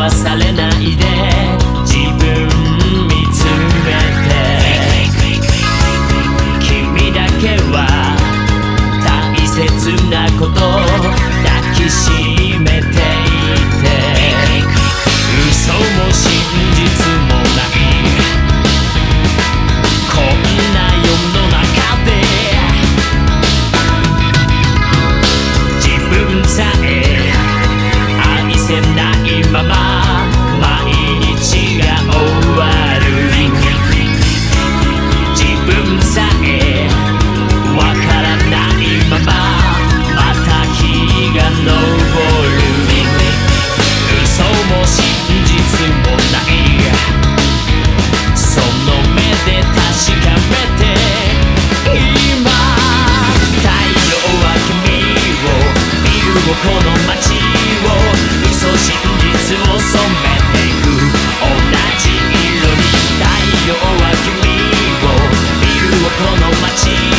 はされないでの街をいそ真実を染めていく。同じ色に太陽は君を。見るこの街。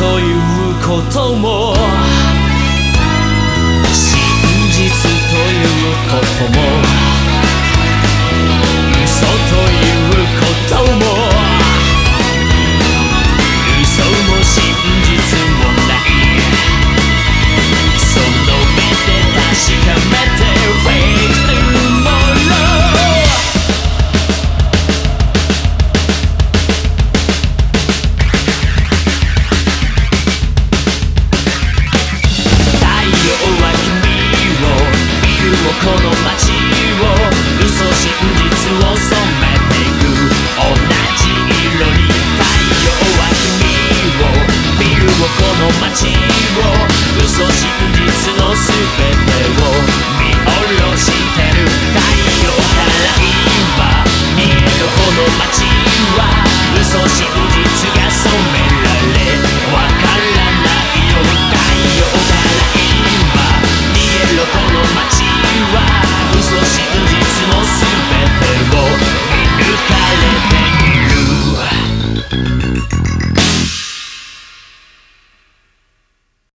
そういうこともの街を嘘真実を染めてく同じ色に太陽は君をビルをこの街を嘘真実の全て